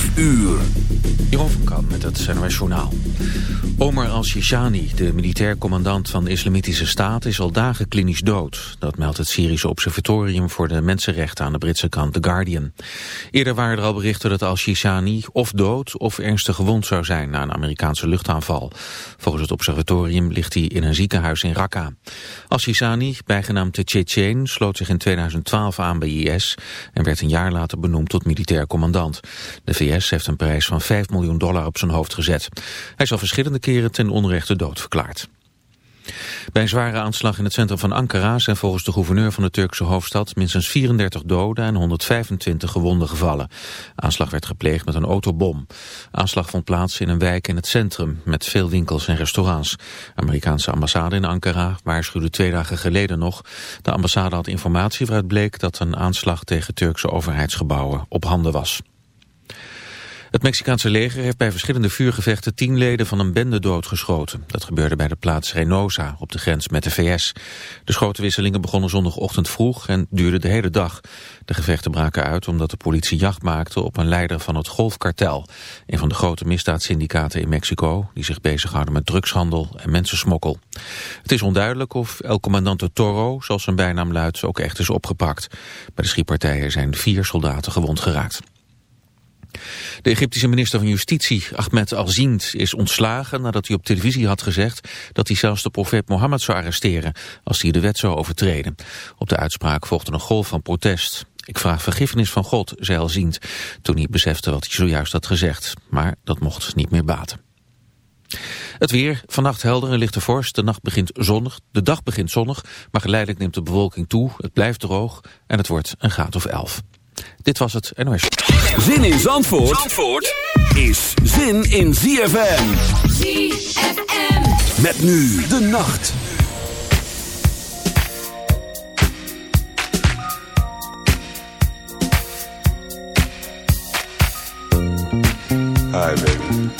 5 uur. Kan met het NOS Journaal. Omar al-Shishani, de militair commandant van de Islamitische Staat... is al dagen klinisch dood. Dat meldt het Syrische Observatorium voor de Mensenrechten... aan de Britse krant The Guardian. Eerder waren er al berichten dat al-Shishani of dood... of ernstig gewond zou zijn na een Amerikaanse luchtaanval. Volgens het observatorium ligt hij in een ziekenhuis in Raqqa. Al-Shishani, bijgenaamd de Chechen, sloot zich in 2012 aan bij IS... en werd een jaar later benoemd tot militair commandant. De VS heeft een prijs van 5 miljoen dollar op zijn hoofd gezet. Hij is al verschillende keren ten onrechte dood verklaard. Bij een zware aanslag in het centrum van Ankara zijn volgens de gouverneur van de Turkse hoofdstad minstens 34 doden en 125 gewonden gevallen. Aanslag werd gepleegd met een autobom. Aanslag vond plaats in een wijk in het centrum met veel winkels en restaurants. Amerikaanse ambassade in Ankara waarschuwde twee dagen geleden nog. De ambassade had informatie waaruit bleek dat een aanslag tegen Turkse overheidsgebouwen op handen was. Het Mexicaanse leger heeft bij verschillende vuurgevechten tien leden van een bende doodgeschoten. Dat gebeurde bij de plaats Reynosa op de grens met de VS. De schotenwisselingen begonnen zondagochtend vroeg en duurden de hele dag. De gevechten braken uit omdat de politie jacht maakte op een leider van het Golfkartel. Een van de grote misdaadssyndicaten in Mexico die zich bezighouden met drugshandel en mensensmokkel. Het is onduidelijk of El Comandante Toro, zoals zijn bijnaam luidt, ook echt is opgepakt. Bij de schietpartijen zijn vier soldaten gewond geraakt. De Egyptische minister van Justitie, Ahmed Al-Zind, is ontslagen nadat hij op televisie had gezegd dat hij zelfs de profeet Mohammed zou arresteren als hij de wet zou overtreden. Op de uitspraak volgde een golf van protest. Ik vraag vergiffenis van God, zei Al-Zind, toen hij besefte wat hij zojuist had gezegd. Maar dat mocht niet meer baten. Het weer, vannacht helder en lichte vorst. De, nacht begint zonnig, de dag begint zonnig, maar geleidelijk neemt de bewolking toe. Het blijft droog en het wordt een graad of 11. Dit was het NOS. Zin in Zandvoort, Zandvoort is zin in ZFM. ZFM. Met nu de nacht. Hi, baby.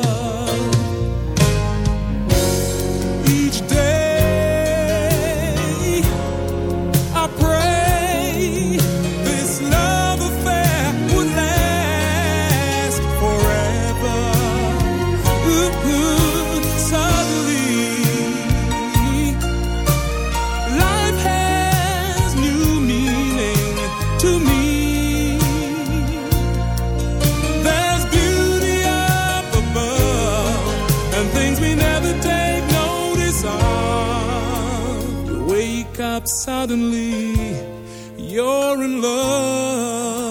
Suddenly you're in love.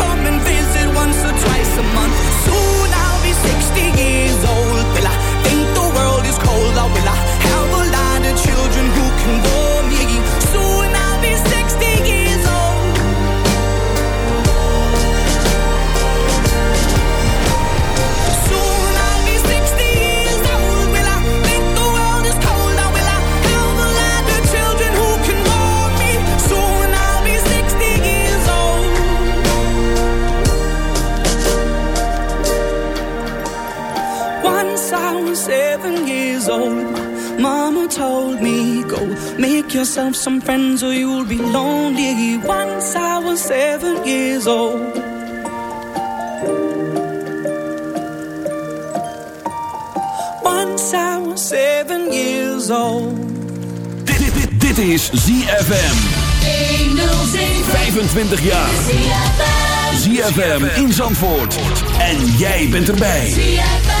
make yourself some friends or you'll be lonely. Once I was seven years old. Once I was seven years old. Dit, dit, dit, dit is ZFM. 25 jaar. ZFM in Zandvoort. En jij bent erbij. Hey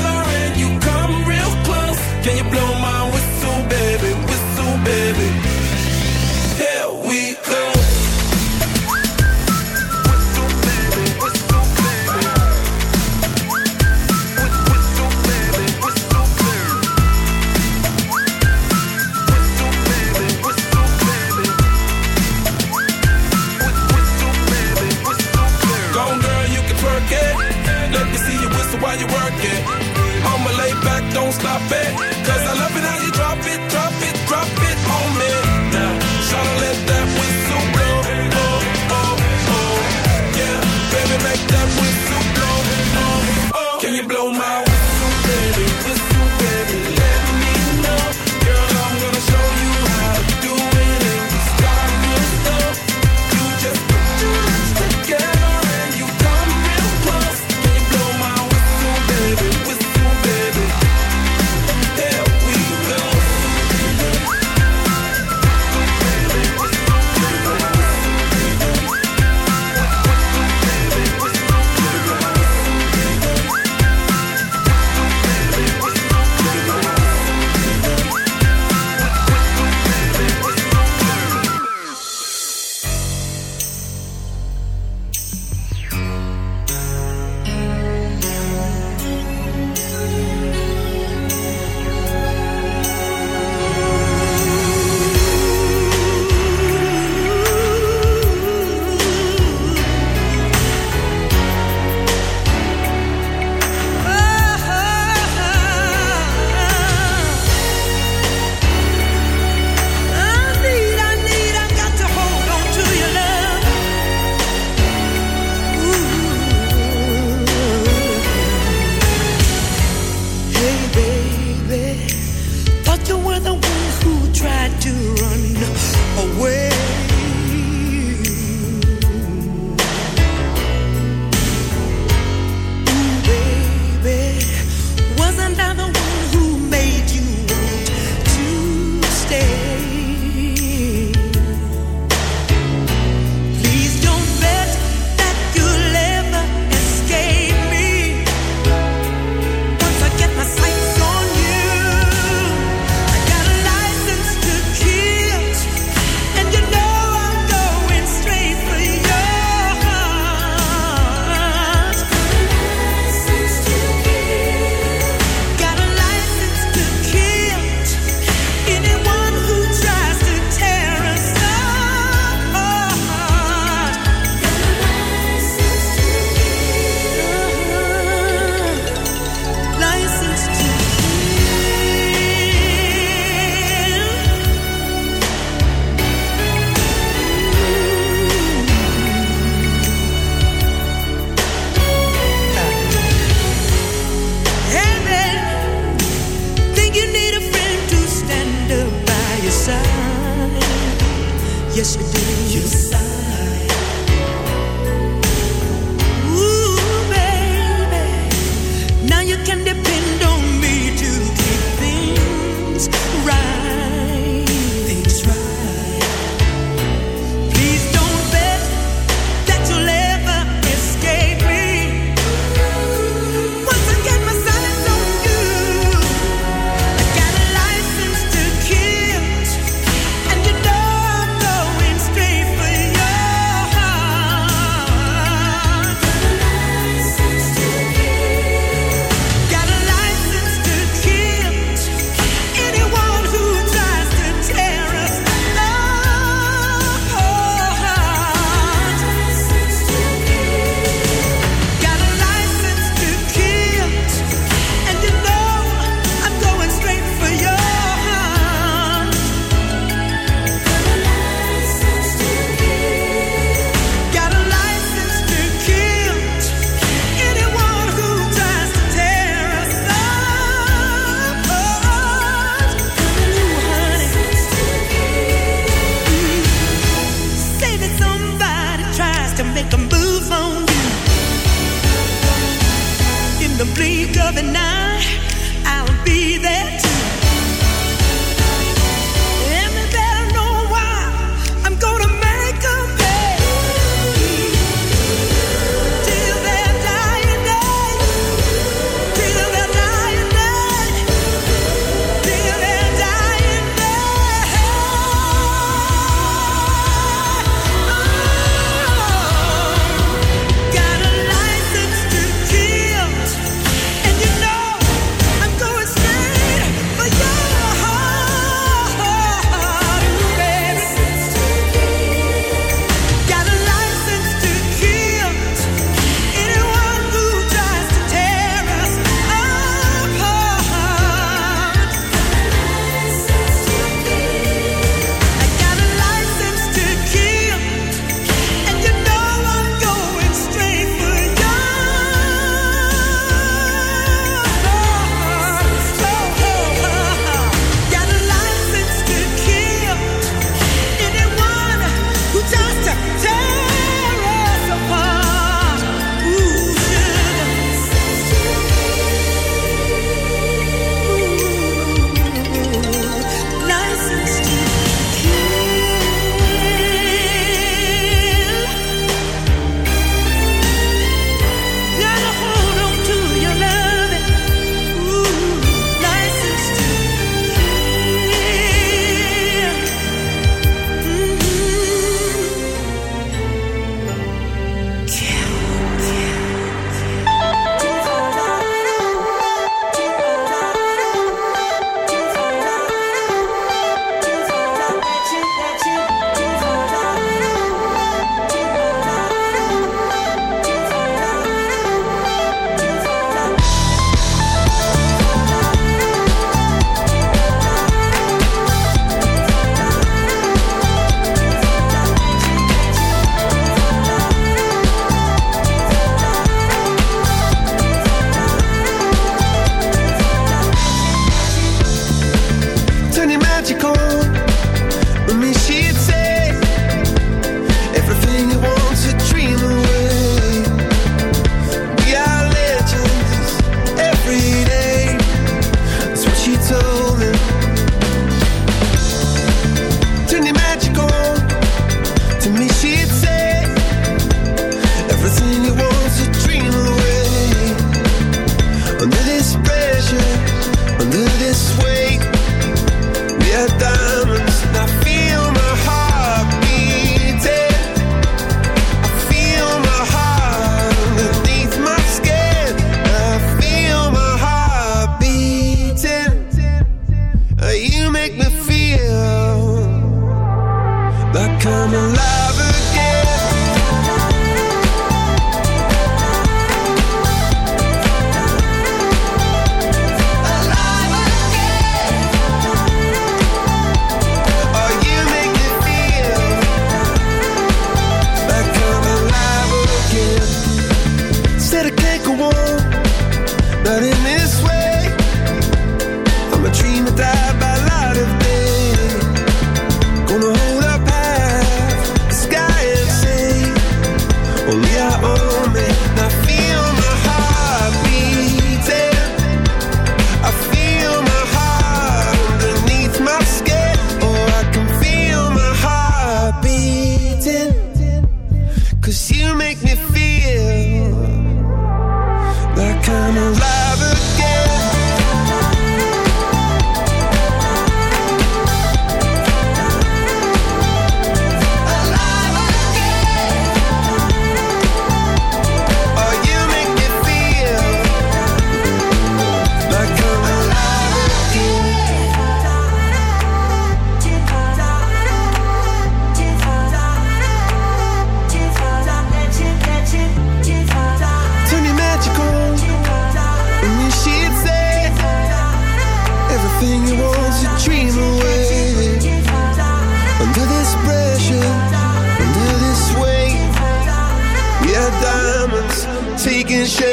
We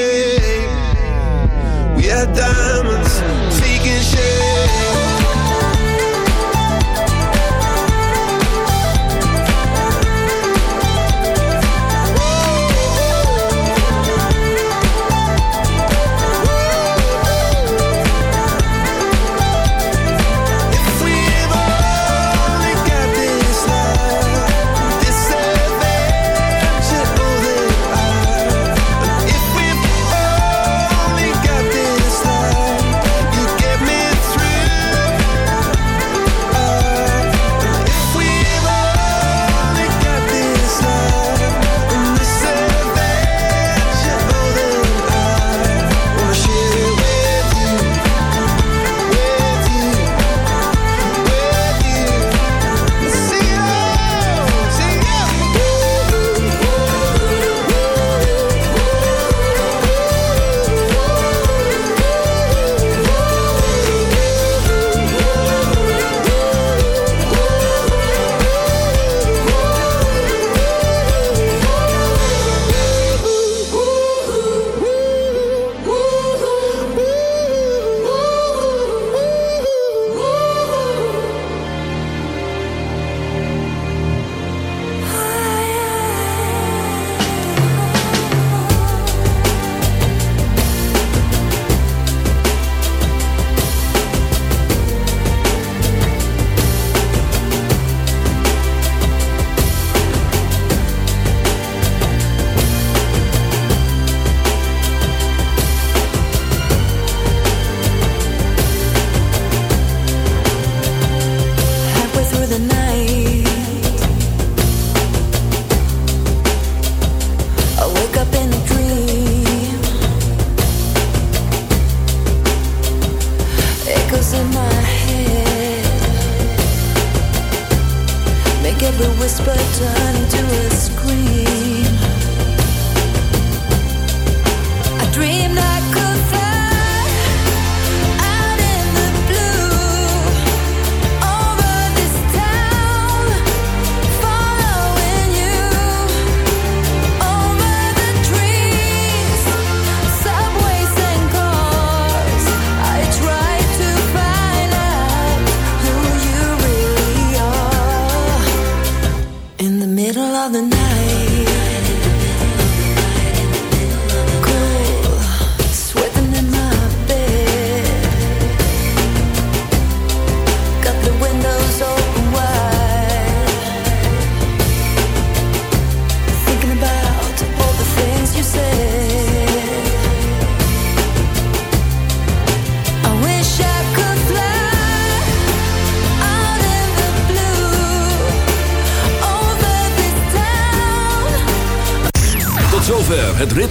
are diamonds